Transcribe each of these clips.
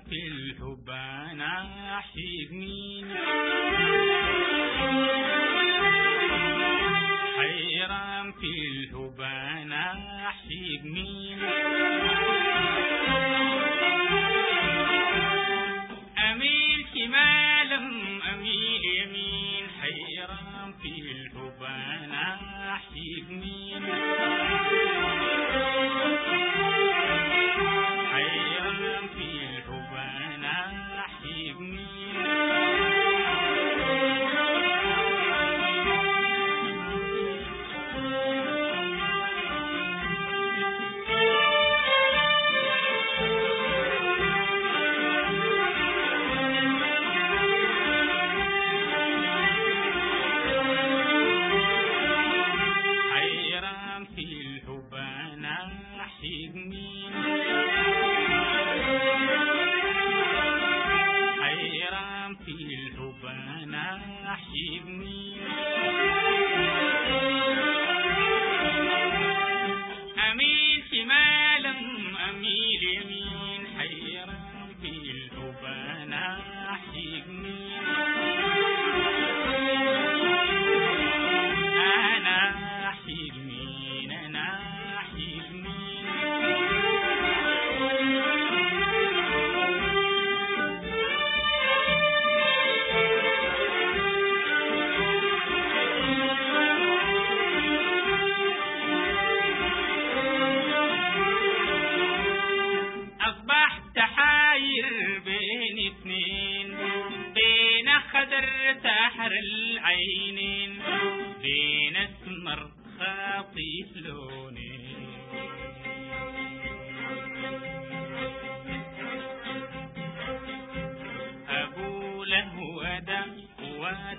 في الحب أنا حبني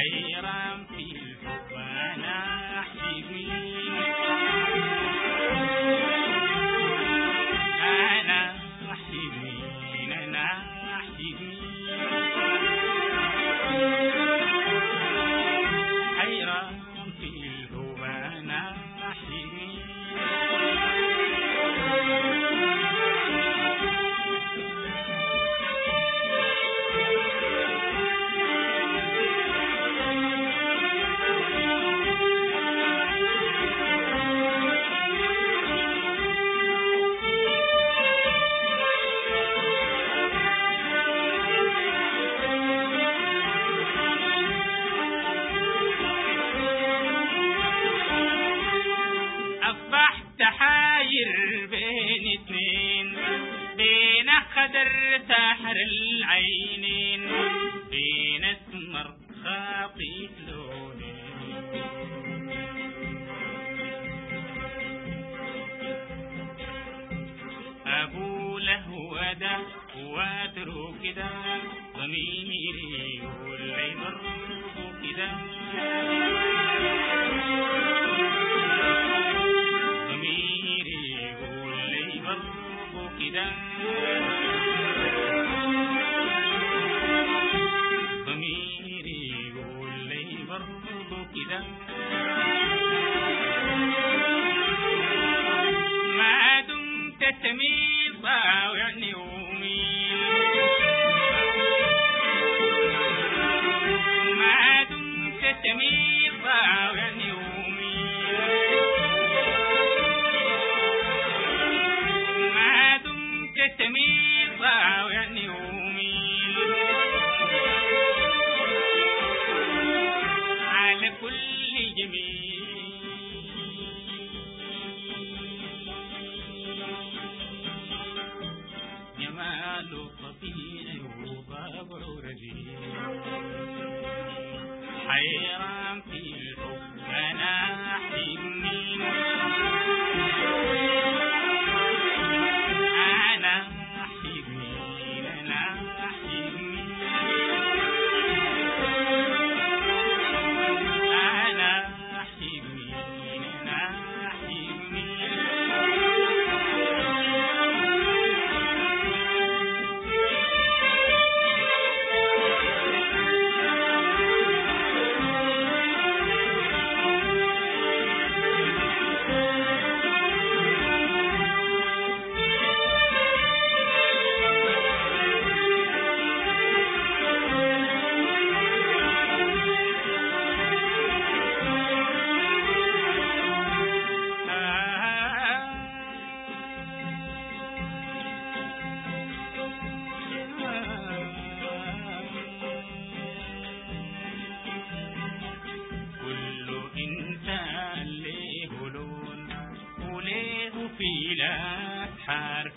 Bayram عينين بين اسمر خاطي لوني أبو لهو ده واترو كده ضميري والعين كده حيران في الحب viajar